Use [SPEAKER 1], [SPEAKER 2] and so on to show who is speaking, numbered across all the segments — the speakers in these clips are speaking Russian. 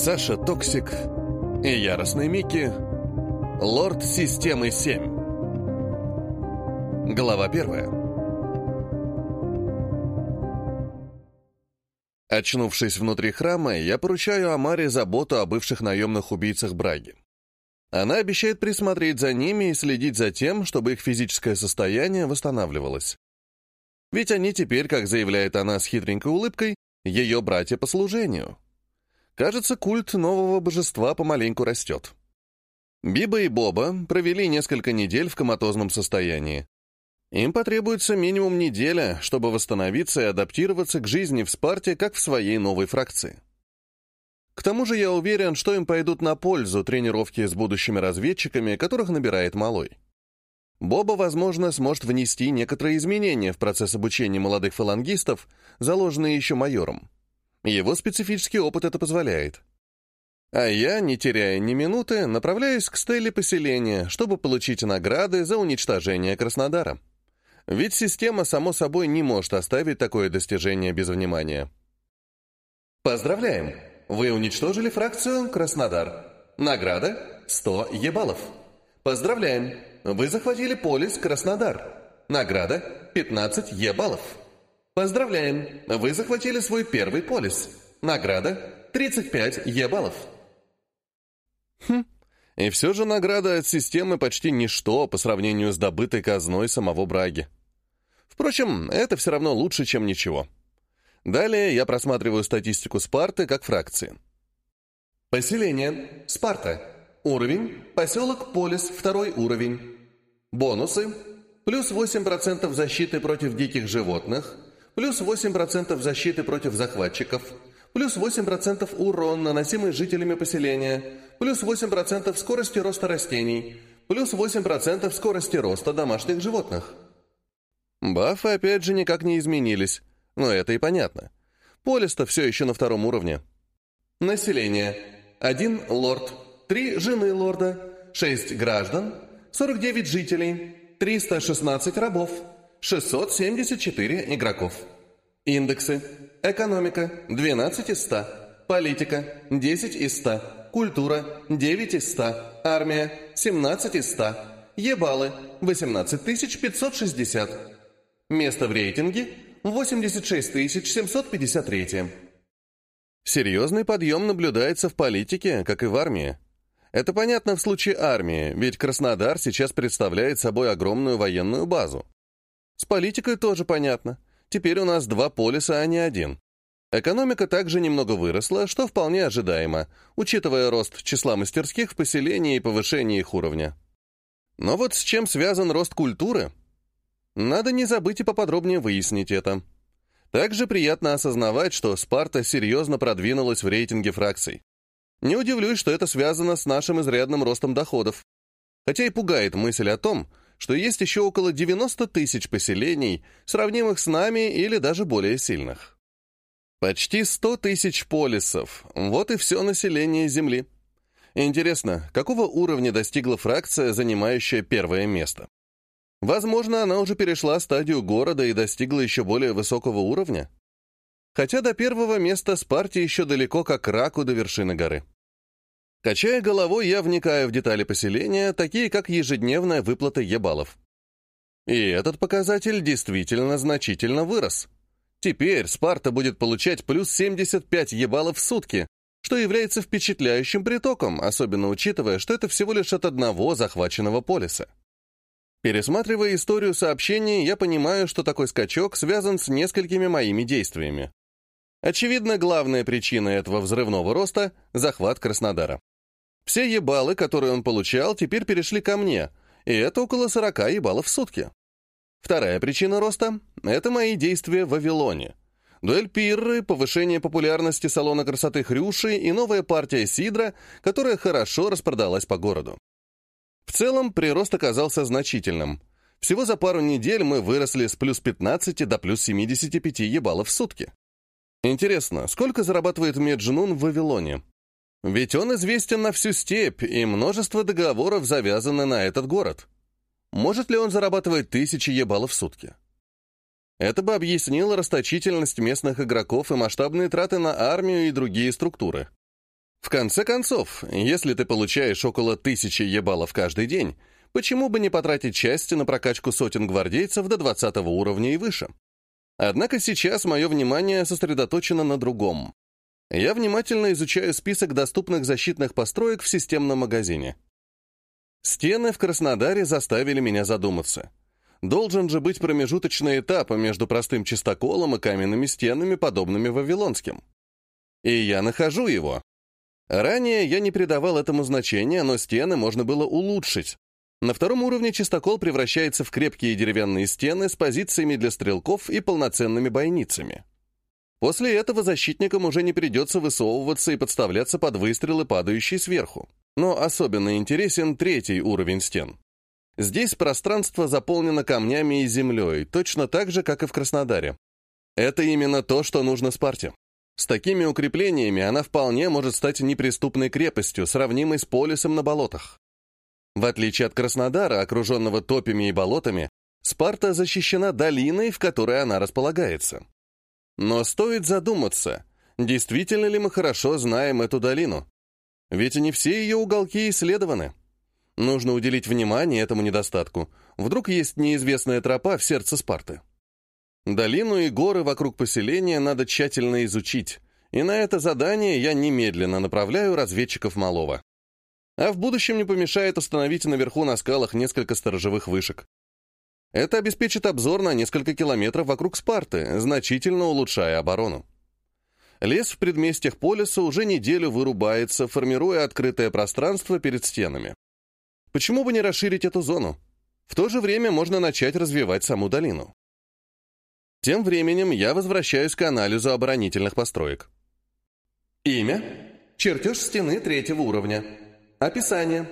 [SPEAKER 1] Саша Токсик и Яростный Микки. Лорд Системы 7. Глава первая. Очнувшись внутри храма, я поручаю Амаре заботу о бывших наемных убийцах Браги. Она обещает присмотреть за ними и следить за тем, чтобы их физическое состояние восстанавливалось. Ведь они теперь, как заявляет она с хитренькой улыбкой, ее братья по служению. Кажется, культ нового божества помаленьку растет. Биба и Боба провели несколько недель в коматозном состоянии. Им потребуется минимум неделя, чтобы восстановиться и адаптироваться к жизни в Спарте, как в своей новой фракции. К тому же я уверен, что им пойдут на пользу тренировки с будущими разведчиками, которых набирает Малой. Боба, возможно, сможет внести некоторые изменения в процесс обучения молодых фалангистов, заложенные еще майором. Его специфический опыт это позволяет. А я, не теряя ни минуты, направляюсь к стеле поселения, чтобы получить награды за уничтожение Краснодара. Ведь система, само собой, не может оставить такое достижение без внимания. Поздравляем! Вы уничтожили фракцию Краснодар. Награда — 100 ебалов. Поздравляем! Вы захватили полис Краснодар. Награда — 15 Е-баллов. Поздравляем! Вы захватили свой первый полис. Награда — 35 Е-баллов. Хм, и все же награда от системы почти ничто по сравнению с добытой казной самого Браги. Впрочем, это все равно лучше, чем ничего. Далее я просматриваю статистику Спарты как фракции. Поселение. Спарта. Уровень. Поселок Полис. Второй уровень. Бонусы. Плюс 8% защиты против диких животных. Плюс 8% защиты против захватчиков. Плюс 8% урон, наносимый жителями поселения. Плюс 8% скорости роста растений. Плюс 8% скорости роста домашних животных. Бафы опять же никак не изменились. Но это и понятно. Полис-то все еще на втором уровне. Население. Один лорд. Три жены лорда. Шесть граждан. 49 жителей. 316 рабов. 674 игроков. Индексы. Экономика. 12 из 100. Политика. 10 из 100. Культура. 9 из 100. Армия. 17 из 100. Ебалы. 18 560. Место в рейтинге. 86 753. Серьезный подъем наблюдается в политике, как и в армии. Это понятно в случае армии, ведь Краснодар сейчас представляет собой огромную военную базу. С политикой тоже понятно. Теперь у нас два полиса, а не один. Экономика также немного выросла, что вполне ожидаемо, учитывая рост числа мастерских в поселении и повышение их уровня. Но вот с чем связан рост культуры? Надо не забыть и поподробнее выяснить это. Также приятно осознавать, что Спарта серьезно продвинулась в рейтинге фракций. Не удивлюсь, что это связано с нашим изрядным ростом доходов. Хотя и пугает мысль о том, что есть еще около 90 тысяч поселений, сравнимых с нами или даже более сильных. Почти 100 тысяч полисов – вот и все население Земли. Интересно, какого уровня достигла фракция, занимающая первое место? Возможно, она уже перешла стадию города и достигла еще более высокого уровня? Хотя до первого места Спарте еще далеко как раку до вершины горы. Качая головой, я вникаю в детали поселения, такие как ежедневная выплата ебалов. И этот показатель действительно значительно вырос. Теперь Спарта будет получать плюс 75 ебалов в сутки, что является впечатляющим притоком, особенно учитывая, что это всего лишь от одного захваченного полиса. Пересматривая историю сообщений, я понимаю, что такой скачок связан с несколькими моими действиями. Очевидно, главная причина этого взрывного роста — захват Краснодара. Все ебалы, которые он получал, теперь перешли ко мне, и это около 40 ебалов в сутки. Вторая причина роста — это мои действия в Вавилоне. Дуэль Пирры, повышение популярности салона красоты Хрюши и новая партия Сидра, которая хорошо распродалась по городу. В целом, прирост оказался значительным. Всего за пару недель мы выросли с плюс 15 до плюс 75 ебалов в сутки. Интересно, сколько зарабатывает Меджнун в Вавилоне? Ведь он известен на всю степь, и множество договоров завязаны на этот город. Может ли он зарабатывать тысячи ебалов в сутки? Это бы объяснило расточительность местных игроков и масштабные траты на армию и другие структуры. В конце концов, если ты получаешь около тысячи ебалов каждый день, почему бы не потратить часть на прокачку сотен гвардейцев до 20 уровня и выше? Однако сейчас мое внимание сосредоточено на другом. Я внимательно изучаю список доступных защитных построек в системном магазине. Стены в Краснодаре заставили меня задуматься. Должен же быть промежуточный этап между простым чистоколом и каменными стенами, подобными вавилонским. И я нахожу его. Ранее я не придавал этому значения, но стены можно было улучшить. На втором уровне чистокол превращается в крепкие деревянные стены с позициями для стрелков и полноценными бойницами. После этого защитникам уже не придется высовываться и подставляться под выстрелы, падающие сверху. Но особенно интересен третий уровень стен. Здесь пространство заполнено камнями и землей, точно так же, как и в Краснодаре. Это именно то, что нужно Спарте. С такими укреплениями она вполне может стать неприступной крепостью, сравнимой с полисом на болотах. В отличие от Краснодара, окруженного топями и болотами, Спарта защищена долиной, в которой она располагается. Но стоит задуматься, действительно ли мы хорошо знаем эту долину. Ведь не все ее уголки исследованы. Нужно уделить внимание этому недостатку. Вдруг есть неизвестная тропа в сердце Спарты. Долину и горы вокруг поселения надо тщательно изучить, и на это задание я немедленно направляю разведчиков Малова. А в будущем не помешает установить наверху на скалах несколько сторожевых вышек. Это обеспечит обзор на несколько километров вокруг Спарты, значительно улучшая оборону. Лес в предместьях полиса уже неделю вырубается, формируя открытое пространство перед стенами. Почему бы не расширить эту зону? В то же время можно начать развивать саму долину. Тем временем я возвращаюсь к анализу оборонительных построек. Имя. Чертеж стены третьего уровня. Описание.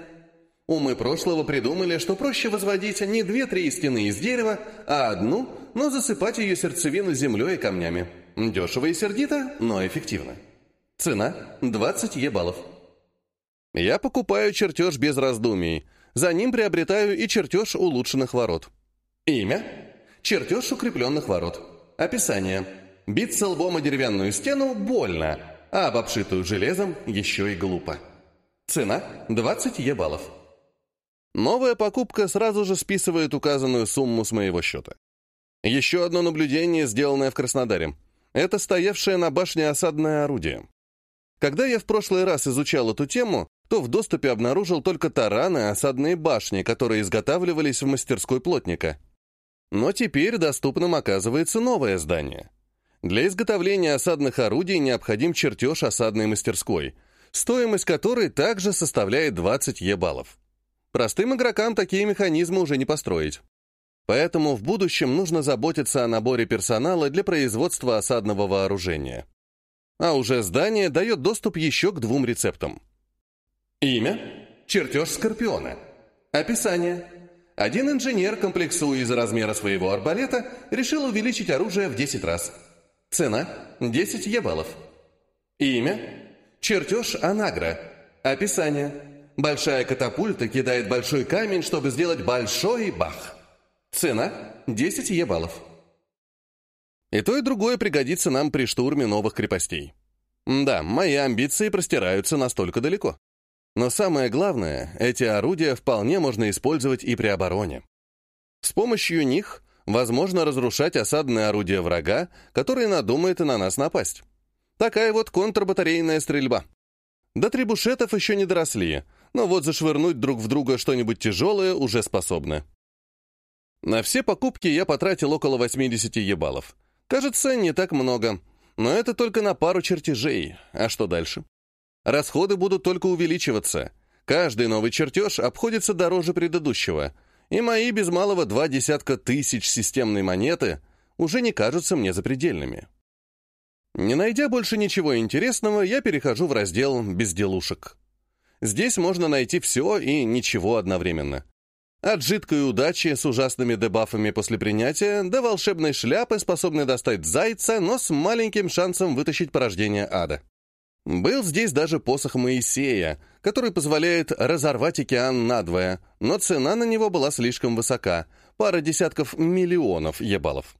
[SPEAKER 1] Умы прошлого придумали, что проще возводить не две-три стены из дерева, а одну, но засыпать ее сердцевину землей и камнями. Дешево и сердито, но эффективно. Цена – 20 ебалов. Я покупаю чертеж без раздумий. За ним приобретаю и чертеж улучшенных ворот. Имя – чертеж укрепленных ворот. Описание – биться лбом о деревянную стену больно, а об обшитую железом еще и глупо. Цена – 20 ебалов. Новая покупка сразу же списывает указанную сумму с моего счета. Еще одно наблюдение, сделанное в Краснодаре. Это стоявшее на башне осадное орудие. Когда я в прошлый раз изучал эту тему, то в доступе обнаружил только тараны и осадные башни, которые изготавливались в мастерской плотника. Но теперь доступным оказывается новое здание. Для изготовления осадных орудий необходим чертеж осадной мастерской, стоимость которой также составляет 20 ебалов. Простым игрокам такие механизмы уже не построить. Поэтому в будущем нужно заботиться о наборе персонала для производства осадного вооружения. А уже здание дает доступ еще к двум рецептам. Имя – чертеж Скорпиона. Описание. Один инженер, комплексуя из-за размера своего арбалета, решил увеличить оружие в 10 раз. Цена – 10 ебалов. Имя – чертеж Анагра. Описание. Большая катапульта кидает большой камень, чтобы сделать большой бах. Цена – 10 ебалов. И то, и другое пригодится нам при штурме новых крепостей. Да, мои амбиции простираются настолько далеко. Но самое главное, эти орудия вполне можно использовать и при обороне. С помощью них возможно разрушать осадные орудия врага, который надумает на нас напасть. Такая вот контрбатарейная стрельба. До трибушетов еще не доросли, но вот зашвырнуть друг в друга что-нибудь тяжелое уже способны. На все покупки я потратил около 80 ебалов. Кажется, не так много, но это только на пару чертежей. А что дальше? Расходы будут только увеличиваться. Каждый новый чертеж обходится дороже предыдущего, и мои без малого два десятка тысяч системной монеты уже не кажутся мне запредельными. Не найдя больше ничего интересного, я перехожу в раздел «Безделушек». Здесь можно найти все и ничего одновременно. От жидкой удачи с ужасными дебафами после принятия до волшебной шляпы, способной достать зайца, но с маленьким шансом вытащить порождение ада. Был здесь даже посох Моисея, который позволяет разорвать океан надвое, но цена на него была слишком высока, пара десятков миллионов ебалов.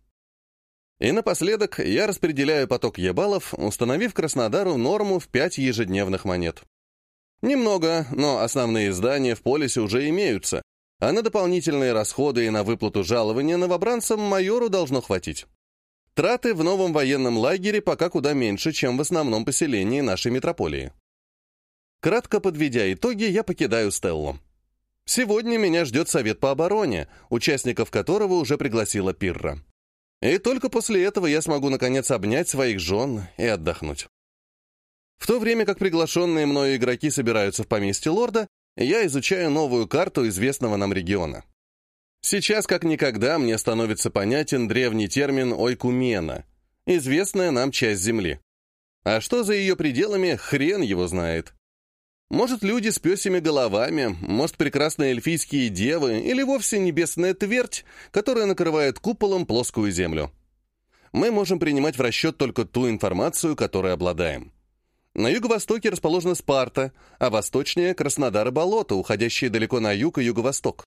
[SPEAKER 1] И напоследок я распределяю поток ебалов, установив Краснодару норму в 5 ежедневных монет. Немного, но основные здания в полисе уже имеются, а на дополнительные расходы и на выплату жалования новобранцам майору должно хватить. Траты в новом военном лагере пока куда меньше, чем в основном поселении нашей метрополии. Кратко подведя итоги, я покидаю Стеллу. Сегодня меня ждет совет по обороне, участников которого уже пригласила Пирра. И только после этого я смогу наконец обнять своих жен и отдохнуть. В то время как приглашенные мною игроки собираются в поместье лорда, я изучаю новую карту известного нам региона. Сейчас, как никогда, мне становится понятен древний термин «ойкумена», известная нам часть Земли. А что за ее пределами, хрен его знает. Может, люди с песями головами, может, прекрасные эльфийские девы или вовсе небесная твердь, которая накрывает куполом плоскую землю. Мы можем принимать в расчет только ту информацию, которой обладаем. На юго-востоке расположена Спарта, а восточнее — Краснодар и болото, уходящие далеко на юг и юго-восток.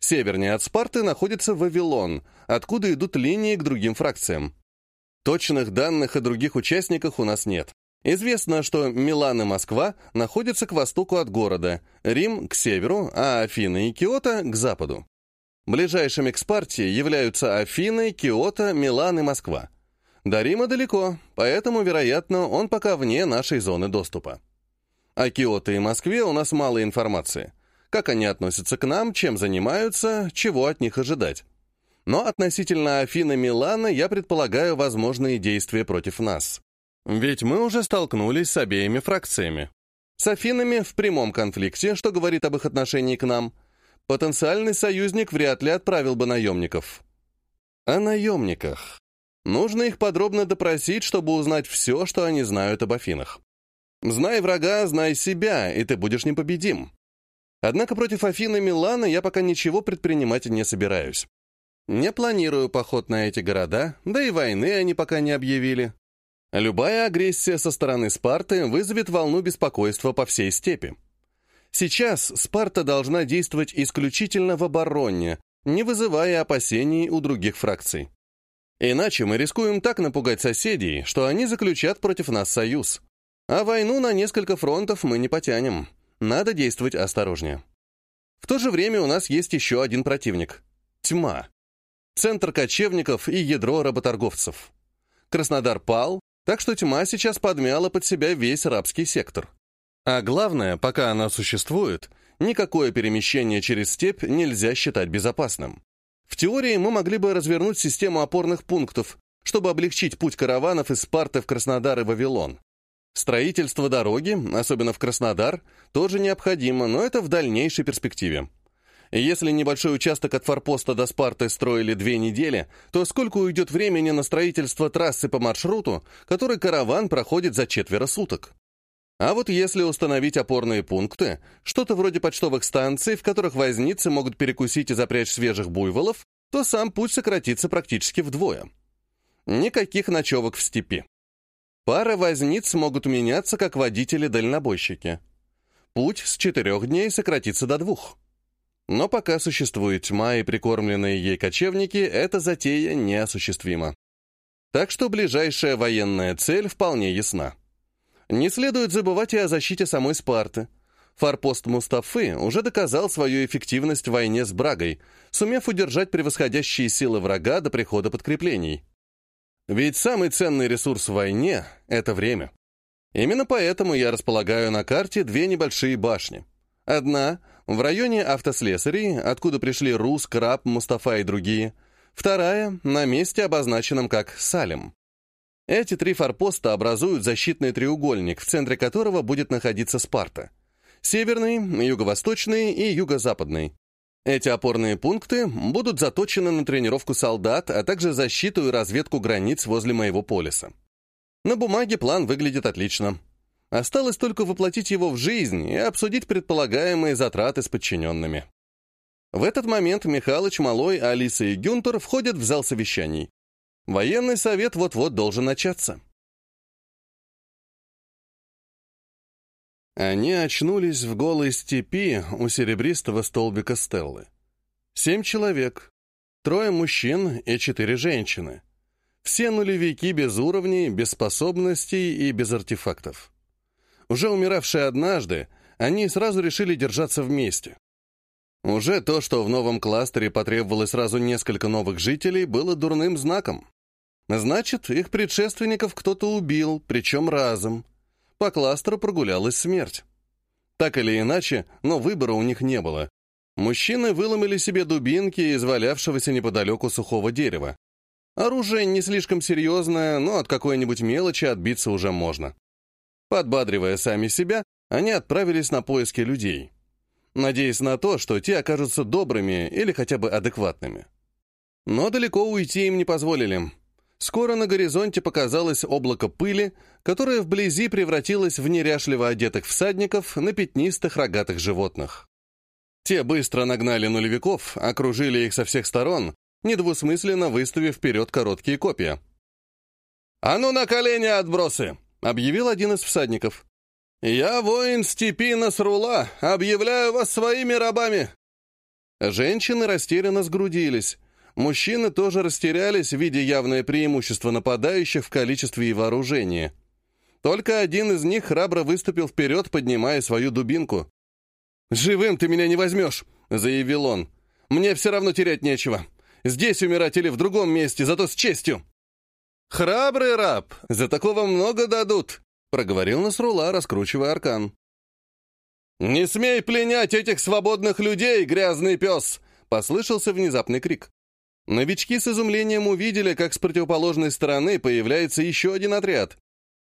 [SPEAKER 1] Севернее от Спарты находится Вавилон, откуда идут линии к другим фракциям. Точных данных о других участниках у нас нет. Известно, что Милан и Москва находятся к востоку от города, Рим — к северу, а Афины и Киото — к западу. Ближайшими к Спарте являются Афины, Киото, Милан и Москва. До Рима далеко, поэтому, вероятно, он пока вне нашей зоны доступа. О Киото и Москве у нас мало информации. Как они относятся к нам, чем занимаются, чего от них ожидать. Но относительно Афины Милана я предполагаю возможные действия против нас. Ведь мы уже столкнулись с обеими фракциями. С Афинами в прямом конфликте, что говорит об их отношении к нам. Потенциальный союзник вряд ли отправил бы наемников. О наемниках. Нужно их подробно допросить, чтобы узнать все, что они знают об Афинах. Знай врага, знай себя, и ты будешь непобедим. Однако против Афины Милана я пока ничего предпринимать не собираюсь. Не планирую поход на эти города, да и войны они пока не объявили. Любая агрессия со стороны Спарты вызовет волну беспокойства по всей степи. Сейчас Спарта должна действовать исключительно в обороне, не вызывая опасений у других фракций. Иначе мы рискуем так напугать соседей, что они заключат против нас союз. А войну на несколько фронтов мы не потянем. Надо действовать осторожнее. В то же время у нас есть еще один противник — тьма. Центр кочевников и ядро работорговцев. Краснодар пал, так что тьма сейчас подмяла под себя весь рабский сектор. А главное, пока она существует, никакое перемещение через степь нельзя считать безопасным. В теории мы могли бы развернуть систему опорных пунктов, чтобы облегчить путь караванов из Спарты в Краснодар и Вавилон. Строительство дороги, особенно в Краснодар, тоже необходимо, но это в дальнейшей перспективе. Если небольшой участок от форпоста до Спарты строили две недели, то сколько уйдет времени на строительство трассы по маршруту, который караван проходит за четверо суток? А вот если установить опорные пункты, что-то вроде почтовых станций, в которых возницы могут перекусить и запрячь свежих буйволов, то сам путь сократится практически вдвое. Никаких ночевок в степи. Пара возниц могут меняться как водители-дальнобойщики. Путь с четырех дней сократится до двух. Но пока существует тьма и прикормленные ей кочевники, эта затея неосуществима. Так что ближайшая военная цель вполне ясна. Не следует забывать и о защите самой Спарты. Форпост Мустафы уже доказал свою эффективность в войне с Брагой, сумев удержать превосходящие силы врага до прихода подкреплений. Ведь самый ценный ресурс в войне — это время. Именно поэтому я располагаю на карте две небольшие башни. Одна — в районе автослесарей, откуда пришли Рус, Краб, Мустафа и другие. Вторая — на месте, обозначенном как Салем. Эти три форпоста образуют защитный треугольник, в центре которого будет находиться Спарта. Северный, юго-восточный и юго-западный. Эти опорные пункты будут заточены на тренировку солдат, а также защиту и разведку границ возле моего полиса. На бумаге план выглядит отлично. Осталось только воплотить его в жизнь и обсудить предполагаемые затраты с подчиненными. В этот момент Михалыч, Малой, Алиса и Гюнтер входят в зал совещаний. Военный совет вот-вот должен начаться. Они очнулись в голой степи у серебристого столбика Стеллы. Семь человек, трое мужчин и четыре женщины. Все нулевики без уровней, без способностей и без артефактов. Уже умиравшие однажды, они сразу решили держаться вместе. Уже то, что в новом кластере потребовалось сразу несколько новых жителей, было дурным знаком. Значит, их предшественников кто-то убил, причем разом. По кластеру прогулялась смерть. Так или иначе, но выбора у них не было. Мужчины выломали себе дубинки из валявшегося неподалеку сухого дерева. Оружие не слишком серьезное, но от какой-нибудь мелочи отбиться уже можно. Подбадривая сами себя, они отправились на поиски людей, надеясь на то, что те окажутся добрыми или хотя бы адекватными. Но далеко уйти им не позволили. Скоро на горизонте показалось облако пыли, которое вблизи превратилось в неряшливо одетых всадников на пятнистых рогатых животных. Те быстро нагнали нулевиков, окружили их со всех сторон, недвусмысленно выставив вперед короткие копья. «А ну на колени, отбросы!» — объявил один из всадников. «Я воин степи Насрула, объявляю вас своими рабами!» Женщины растерянно сгрудились. Мужчины тоже растерялись, видя явное преимущество нападающих в количестве и вооружении. Только один из них храбро выступил вперед, поднимая свою дубинку. «Живым ты меня не возьмешь», — заявил он. «Мне все равно терять нечего. Здесь умирать или в другом месте, зато с честью». «Храбрый раб, за такого много дадут», — проговорил Насрула, раскручивая аркан. «Не смей пленять этих свободных людей, грязный пес!» — послышался внезапный крик. Новички с изумлением увидели, как с противоположной стороны появляется еще один отряд.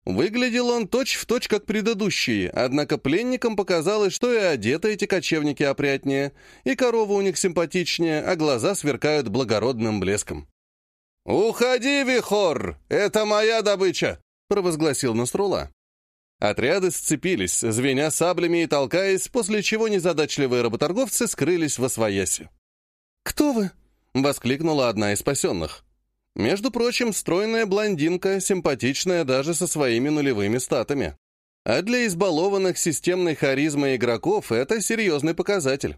[SPEAKER 1] Выглядел он точь-в-точь, точь, как предыдущие, однако пленникам показалось, что и одеты эти кочевники опрятнее, и корова у них симпатичнее, а глаза сверкают благородным блеском. «Уходи, Вихор! Это моя добыча!» — провозгласил Наструла. Отряды сцепились, звеня саблями и толкаясь, после чего незадачливые работорговцы скрылись во свояси. «Кто вы?» — воскликнула одна из спасенных. Между прочим, стройная блондинка, симпатичная даже со своими нулевыми статами. А для избалованных системной харизмой игроков это серьезный показатель.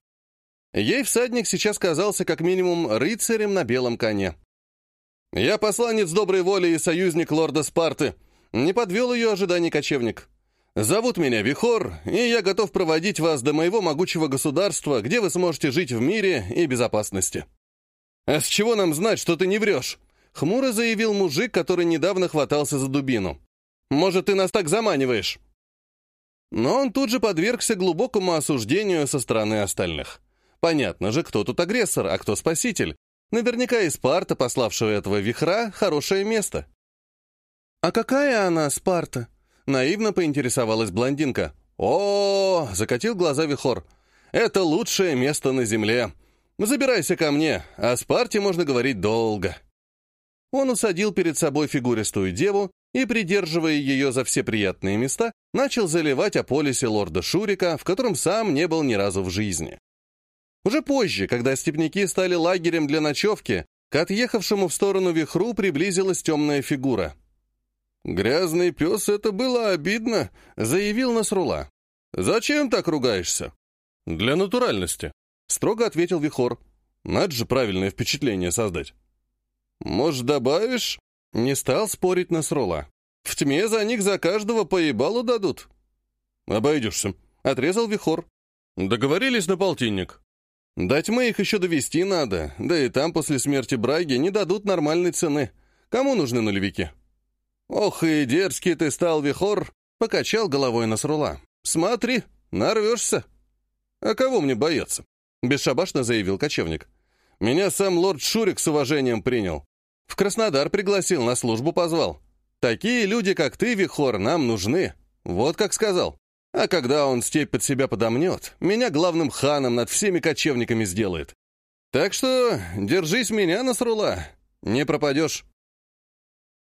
[SPEAKER 1] Ей всадник сейчас казался как минимум рыцарем на белом коне. «Я посланец доброй воли и союзник лорда Спарты», не подвел ее ожиданий кочевник. «Зовут меня Вихор, и я готов проводить вас до моего могучего государства, где вы сможете жить в мире и безопасности». «А с чего нам знать, что ты не врешь?» Хмуро заявил мужик, который недавно хватался за дубину. «Может, ты нас так заманиваешь?» Но он тут же подвергся глубокому осуждению со стороны остальных. Понятно же, кто тут агрессор, а кто спаситель. Наверняка и Спарта, пославшего этого вихра, хорошее место. «А какая она, Спарта?» Наивно поинтересовалась блондинка. «О, -о, -о закатил глаза Вихор. «Это лучшее место на земле. Забирайся ко мне, о Спарте можно говорить долго». Он усадил перед собой фигуристую деву и, придерживая ее за все приятные места, начал заливать о полисе лорда Шурика, в котором сам не был ни разу в жизни. Уже позже, когда степняки стали лагерем для ночевки, к отъехавшему в сторону вихру приблизилась темная фигура. «Грязный пес, это было обидно», — заявил Насрула. «Зачем так ругаешься?» «Для натуральности», — строго ответил Вихор. «Надо же правильное впечатление создать». «Может, добавишь?» Не стал спорить Насрула. «В тьме за них за каждого поебалу дадут». «Обойдешься», — отрезал Вихор. «Договорились на полтинник». «До тьмы их еще довести надо, да и там после смерти Браги не дадут нормальной цены. Кому нужны нулевики?» «Ох и дерзкий ты стал, Вихор!» — покачал головой Насрула. «Смотри, нарвешься!» «А кого мне бояться?» — бесшабашно заявил кочевник. «Меня сам лорд Шурик с уважением принял. В Краснодар пригласил, на службу позвал. Такие люди, как ты, Вихор, нам нужны. Вот как сказал. А когда он степь под себя подомнет, меня главным ханом над всеми кочевниками сделает. Так что держись меня, Насрула, не пропадешь.